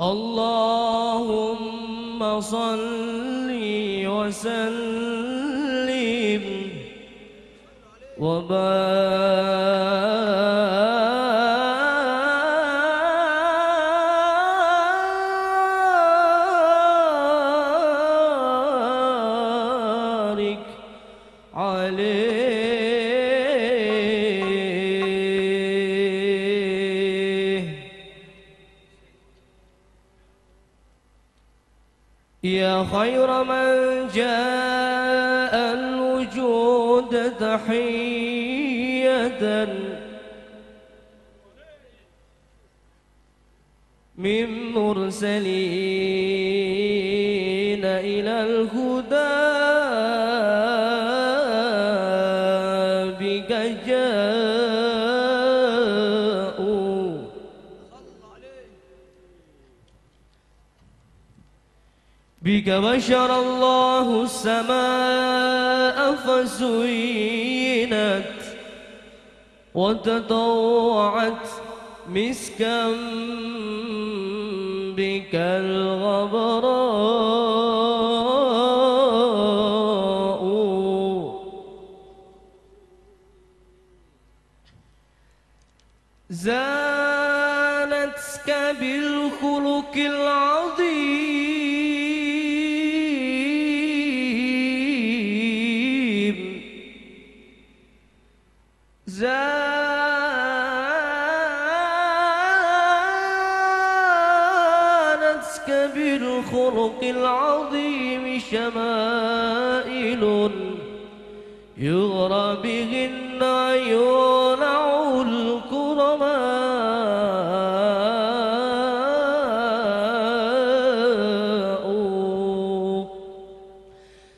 اللهم صل وسلم وبارك عليه خير من جاء الوجود تحية. من مرسلين إلى الهدى بك بشر الله السماء فزينت وتطوعت مسكا بك الغبراء. زانتك بالخلق العظيم زانتك بالخلق العظيم شمائل يغرى بهن عيون الكرماء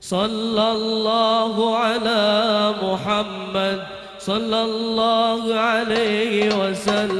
صلى الله على محمد صلى الله عليه وسلم.